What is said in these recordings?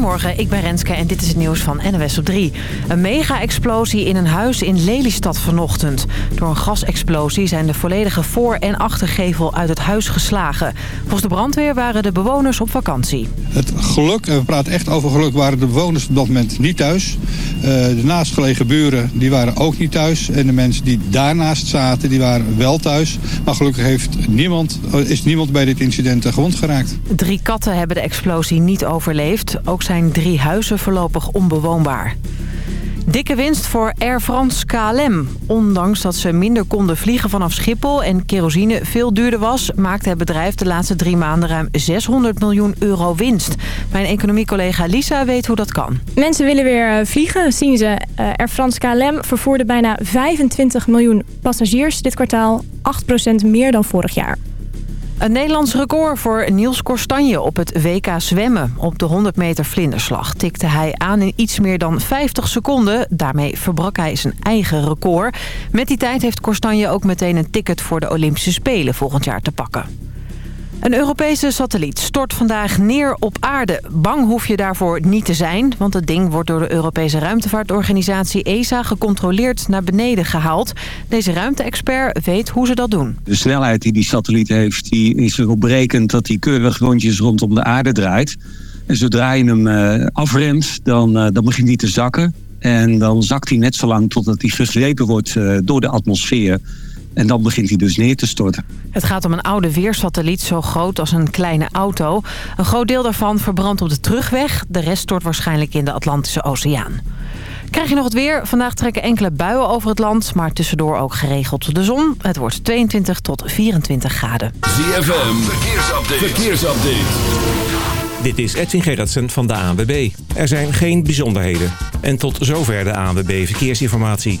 Goedemorgen, ik ben Renske en dit is het nieuws van NWS op 3. Een mega-explosie in een huis in Lelystad vanochtend. Door een gasexplosie zijn de volledige voor- en achtergevel uit het huis geslagen. Volgens de brandweer waren de bewoners op vakantie. Het geluk, en we praten echt over geluk, waren de bewoners op dat moment niet thuis. Uh, de naastgelegen buren die waren ook niet thuis. En de mensen die daarnaast zaten, die waren wel thuis. Maar gelukkig heeft niemand, is niemand bij dit incident gewond geraakt. Drie katten hebben de explosie niet overleefd. Ook zijn drie huizen voorlopig onbewoonbaar. Dikke winst voor Air France KLM. Ondanks dat ze minder konden vliegen vanaf Schiphol en kerosine veel duurder was... maakte het bedrijf de laatste drie maanden ruim 600 miljoen euro winst. Mijn economiecollega Lisa weet hoe dat kan. Mensen willen weer eh, vliegen, zien ze. Eh, Air France KLM vervoerde bijna 25 miljoen passagiers dit kwartaal. 8% meer dan vorig jaar. Een Nederlands record voor Niels Korstanje op het WK zwemmen. Op de 100 meter vlinderslag tikte hij aan in iets meer dan 50 seconden. Daarmee verbrak hij zijn eigen record. Met die tijd heeft Korstanje ook meteen een ticket voor de Olympische Spelen volgend jaar te pakken. Een Europese satelliet stort vandaag neer op aarde. Bang hoef je daarvoor niet te zijn, want het ding wordt door de Europese ruimtevaartorganisatie ESA gecontroleerd naar beneden gehaald. Deze ruimte-expert weet hoe ze dat doen. De snelheid die die satelliet heeft, die is erop berekend dat hij keurig rondjes rondom de aarde draait. En zodra je hem uh, afremt, dan, uh, dan begint hij te zakken. En dan zakt hij net zo lang totdat hij gegrepen wordt uh, door de atmosfeer. En dan begint hij dus neer te storten. Het gaat om een oude weersatelliet zo groot als een kleine auto. Een groot deel daarvan verbrandt op de terugweg. De rest stort waarschijnlijk in de Atlantische Oceaan. Krijg je nog het weer? Vandaag trekken enkele buien over het land, maar tussendoor ook geregeld de zon. Het wordt 22 tot 24 graden. ZFM, verkeersupdate. verkeersupdate. Dit is Edwin Gerritsen van de ANWB. Er zijn geen bijzonderheden. En tot zover de ANWB Verkeersinformatie.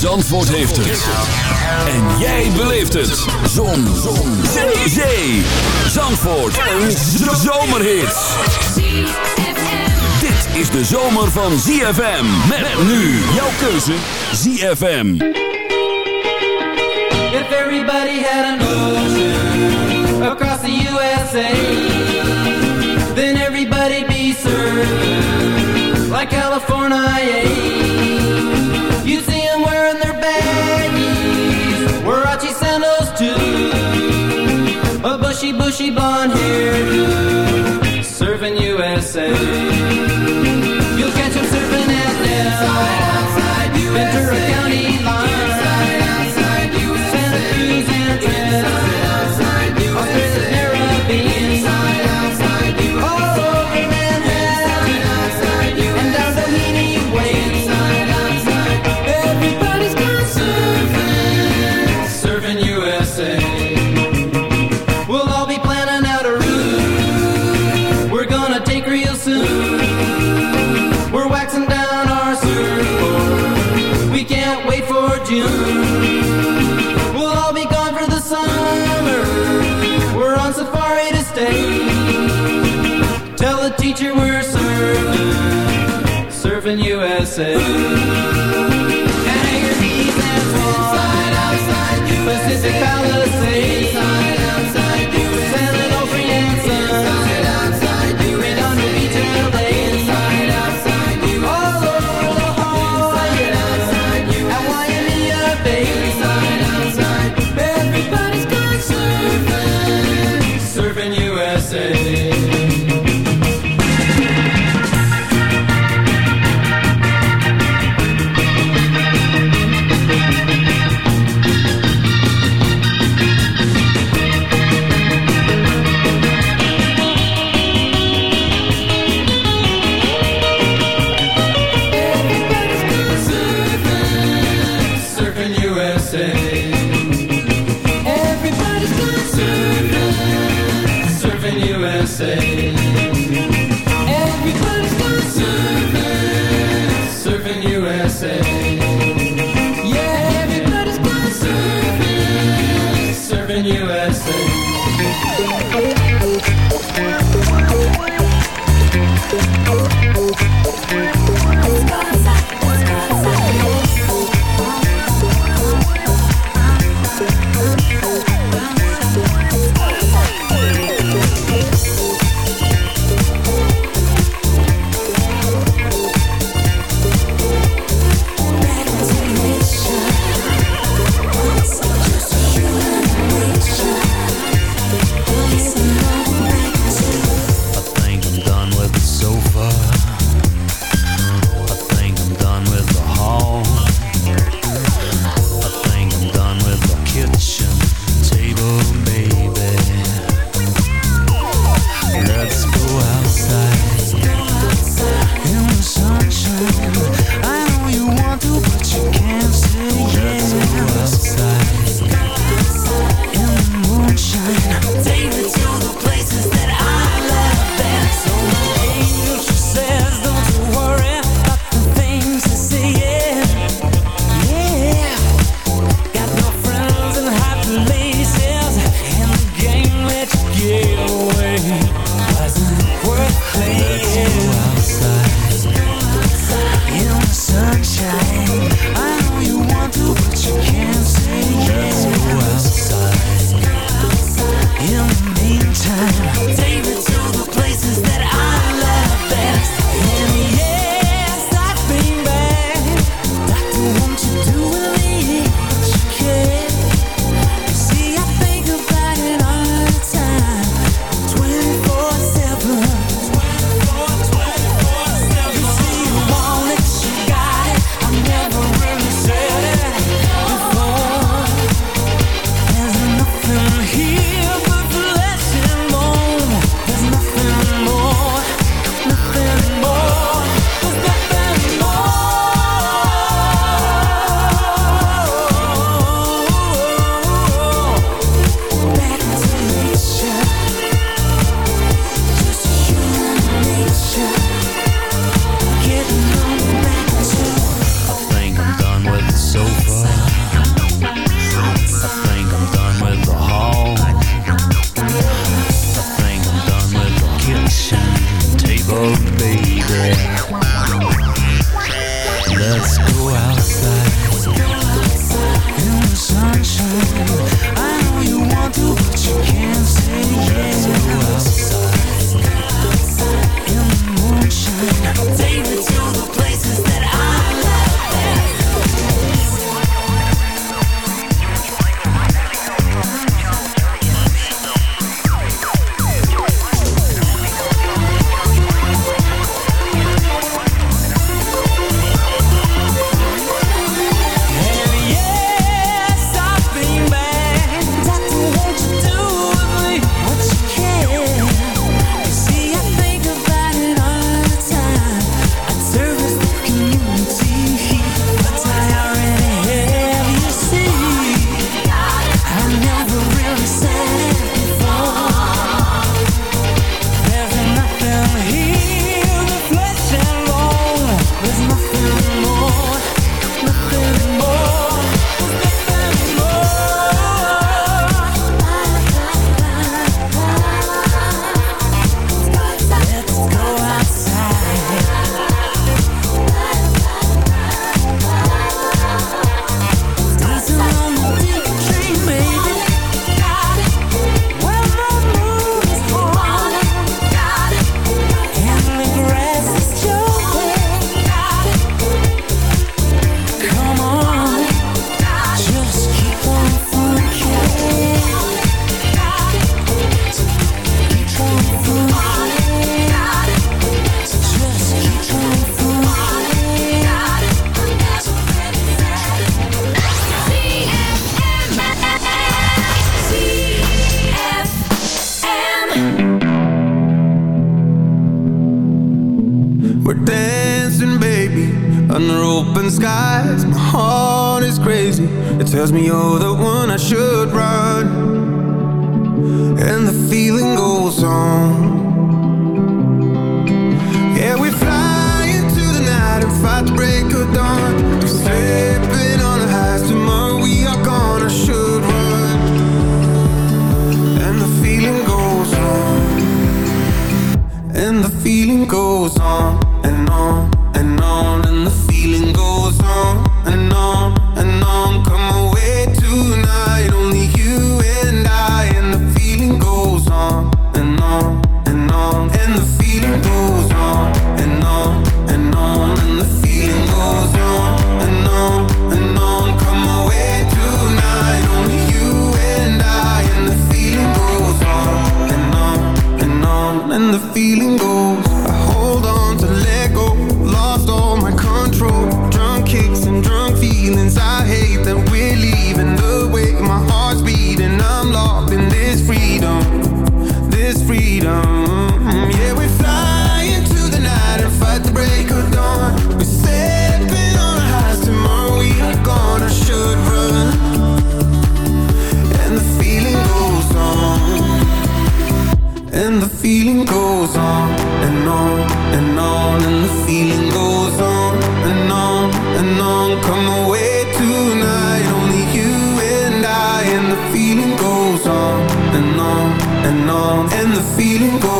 Zandvoort heeft het. En jij beleeft het. Zon. Zon. Zee. Zee. Zandvoort. Een zomerhit. Dit is de zomer van ZFM. Met nu jouw keuze ZFM. If everybody had an ocean across the USA, then everybody'd be served like California. You see bushy, blonde hairdo, serving USA. USA. And the feeling goes on and on and on And the feeling goes on and on and on. Come away tonight, only you and I. And the feeling goes on and on and on And the feeling goes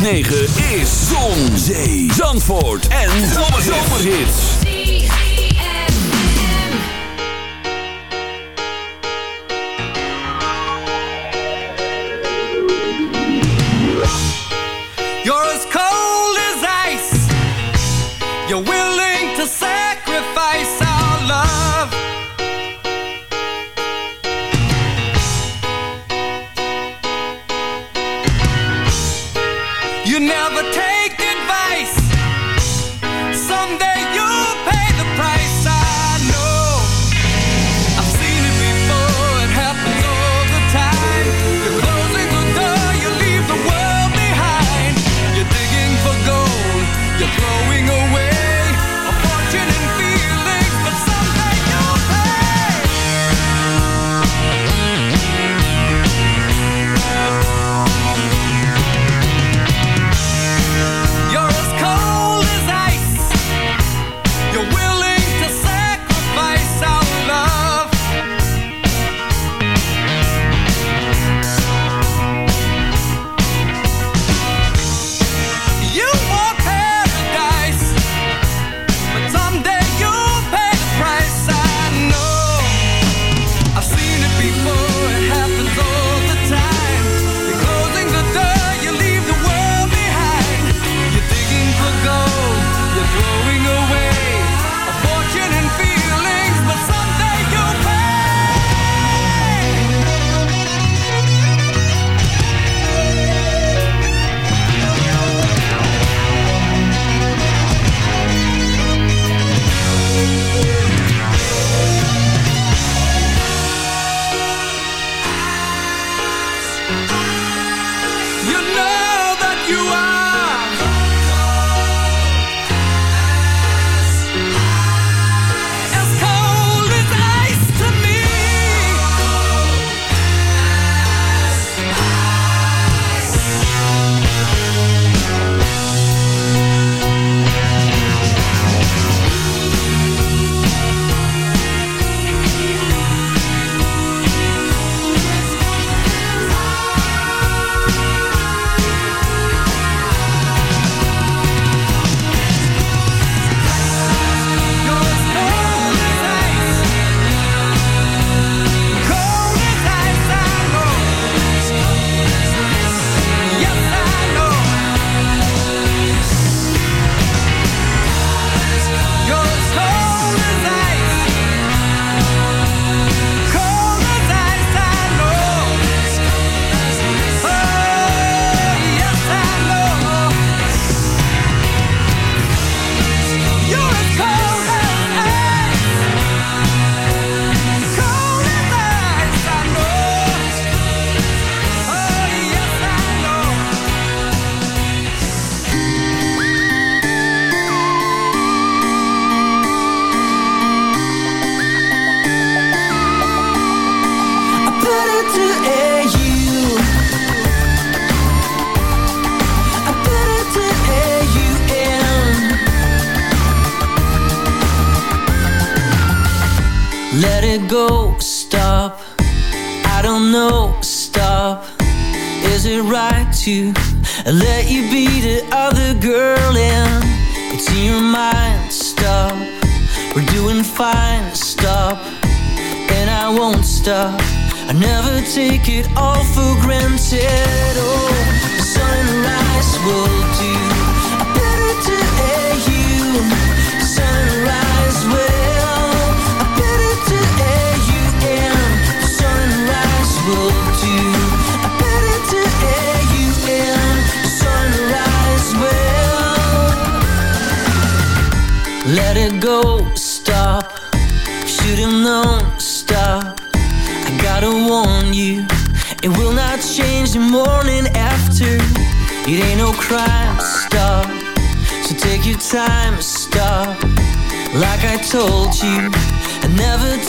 106.9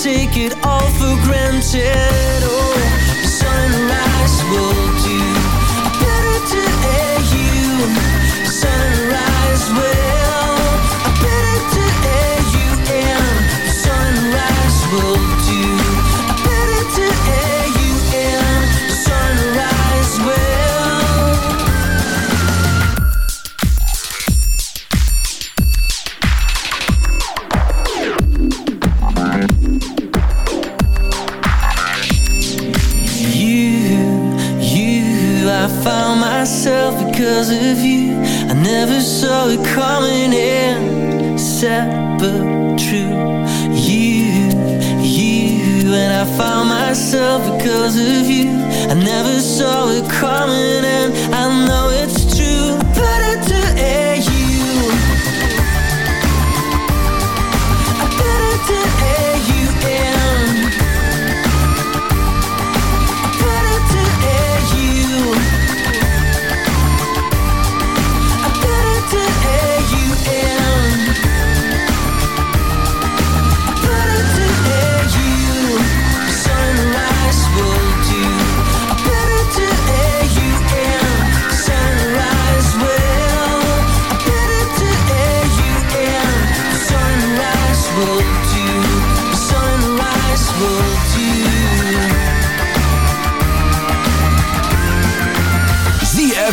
take it all for granted. Oh, sunrise will. myself because of you. I never saw it coming and I know it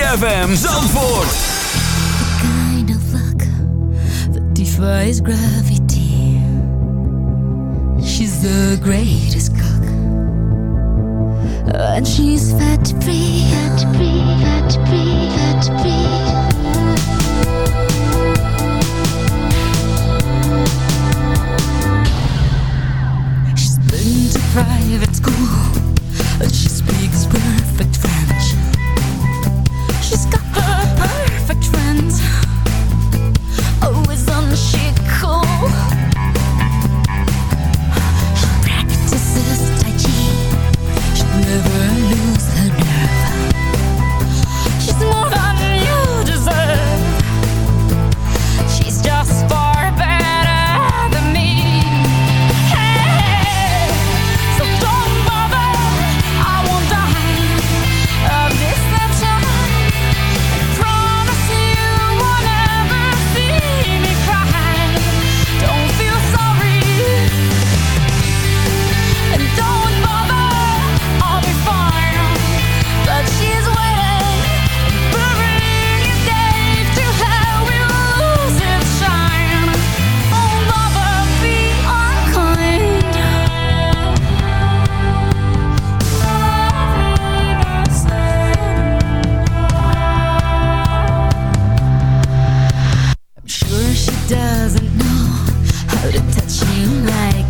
ZFM Zandvoort. The kind of luck that defies gravity. She's the greatest cook. And she's fat free, fat free, fat free, fat free. She's been to private school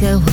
go a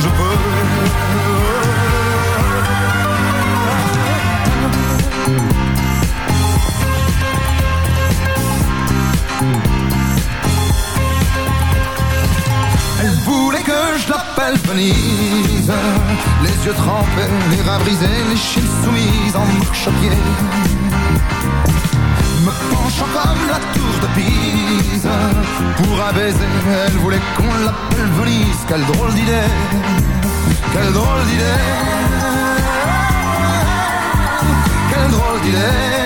je peux. Elle voulait que je l'appelle Venise, les yeux trempés, les rats brisés, les chines soumises en marche-pied. Me penchant comme la tour de Pise pour un baiser. Elle voulait qu'on l'appelle Venise. Quelle drôle d'idée, quelle drôle d'idée, quelle drôle d'idée.